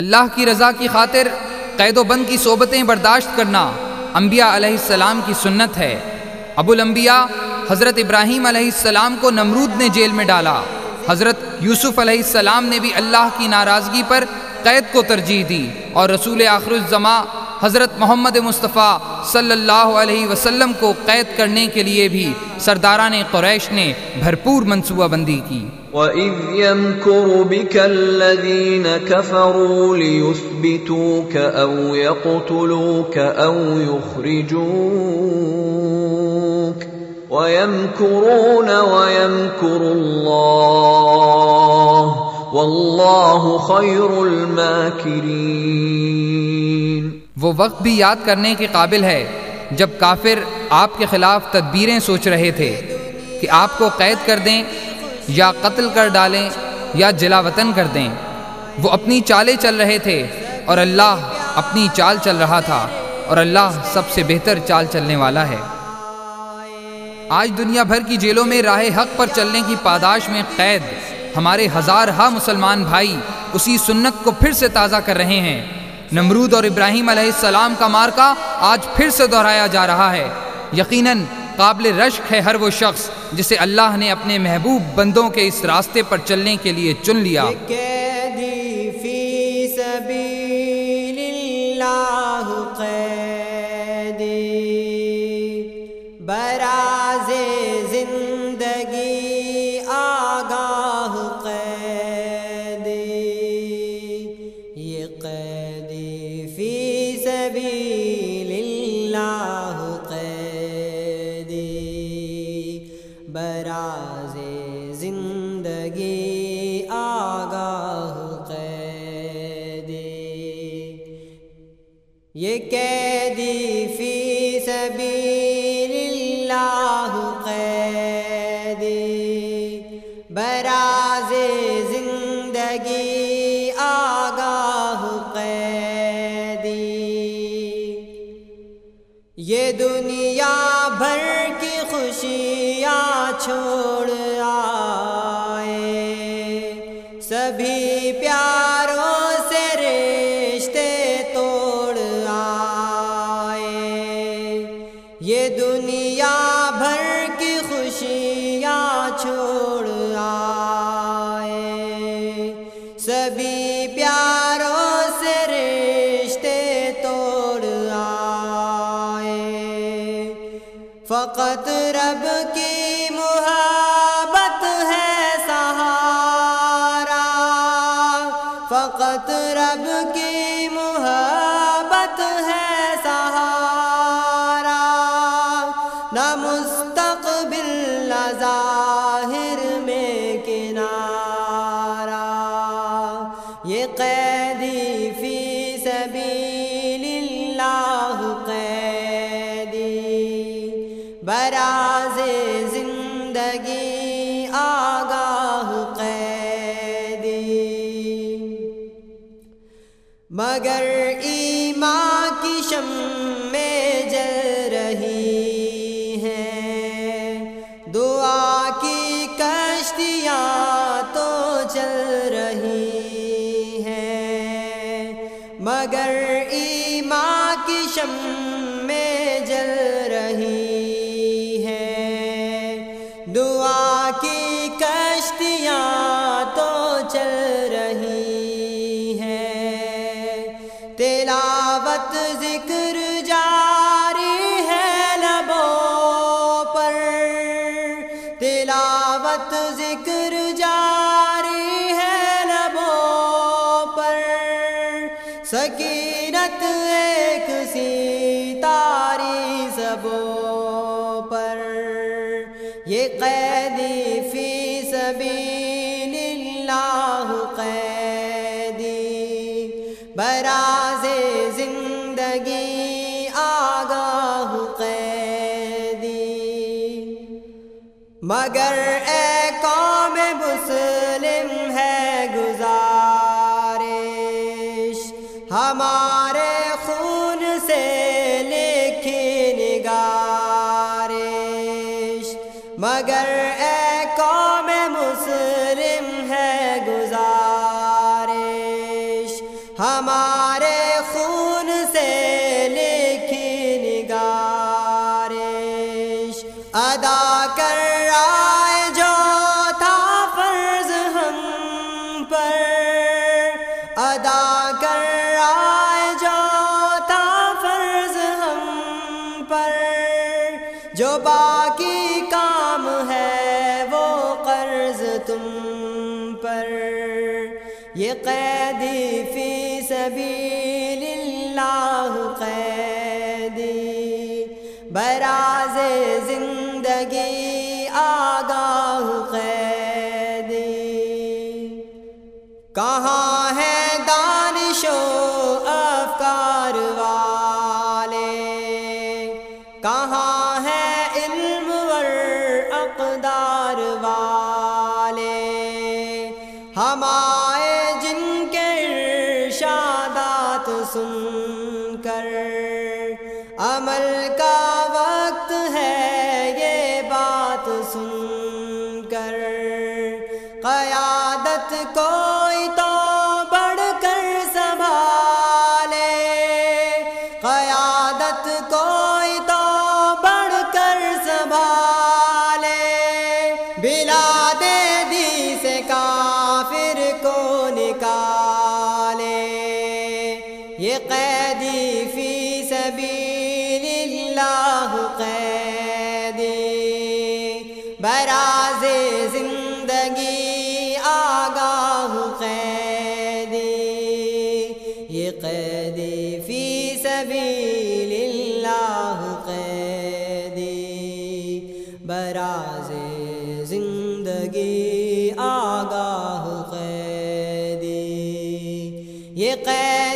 اللہ کی رضا کی خاطر قید و بند کی صحبتیں برداشت کرنا انبیاء علیہ السلام کی سنت ہے۔ ابو الانبیاء حضرت ابراہیم علیہ السلام کو نمرود نے جیل میں ڈالا۔ حضرت یوسف علیہ السلام نے بھی اللہ کی ناراضگی پر قید کو ترجیح دی اور رسول آخر الزماں حضرت محمد مصطفیٰ صلی اللہ علیہ وسلم کو قید کرنے کے لیے بھی سرداران قریش نے بھرپور منصوبہ بندی کی۔ وَإِذْ يَمْكُرُ بِكَ الَّذِينَ كَفَرُوا لِيُثْبِتُوكَ أَوْ يَقْتُلُوكَ أَوْ يُخْرِجُوكَ وَيَمْكُرُونَ وَيَمْكُرُ اللَّهُ وَاللَّهُ خَيْرُ الْمَاكِرِينَ۔ وہ وقت بھی یاد کرنے کے قابل ہے جب کافر آپ کے خلاف تدبیریں سوچ رہے تھے کہ آپ کو قید کر دیں یا قتل کر ڈالیں یا جلا وطن کر دیں۔ وہ اپنی چالیں چل رہے تھے اور اللہ اپنی چال چل رہا تھا اور اللہ سب سے بہتر چال چلنے والا ہے۔ آج دنیا بھر کی جیلوں میں راہ حق پر چلنے کی پاداش میں قید ہمارے ہزار ہا مسلمان بھائی اسی سنت کو پھر سے تازہ کر رہے ہیں۔ نمرود اور ابراہیم علیہ السلام کا مارکا آج پھر سے دہرایا جا رہا ہے۔ یقیناً قابل رشک ہے ہر وہ شخص جسے اللہ نے اپنے محبوب بندوں کے اس راستے پر چلنے کے لیے چن لیا۔ قیدی یہ قیدی فی سبیل اللہ قیدی براز زندگی آگاہ قیدی یہ دنیا سبھی پیاروں سے رشتے توڑ آئے۔ فقط رب کی محبت ہے سہارا۔ فقط رب کی محبت یہ قیدی فی سبیل اللہ قیدی براز زندگی آگاہ قیدی مگر شم میں جل رہی ہیں دعا کی کشتیاں تو چل رہی ہیں تلاوت ذکر جاری ہے لبوں پر۔ تلاوت ذکر قیدی فی سبیل اللہ قیدی. براز زندگی آگاہ قیدی. مگر اے قوم مسلم ہے گزارش، ہمارے ہمارے خون سے لکھی نگارش ادا کر رائے جو تھا فرض ہم پر۔ ادا کر رائے جو تھا فرض ہم پر۔ جو باقی کام ہے وہ قرض تم پر۔ یہ قیدی فی سبیل اللہ قیدی، براز زندگی آگاہ قیدی۔ کہاں ہے دانش و افکار والے؟ کہاں ہے علم ور اقدار والے؟ ہمارے کوئی تو بڑھ کر سنبھالے۔ قیادت کوئی تو بڑھ کر سنبھالے۔ بلا دے دی سے کافر کو نکالے۔ یہ قیدی فی سبیل اللہ۔ سبیل اللہ قیدی براز زندگی آگاہ قیدی۔ یہ قید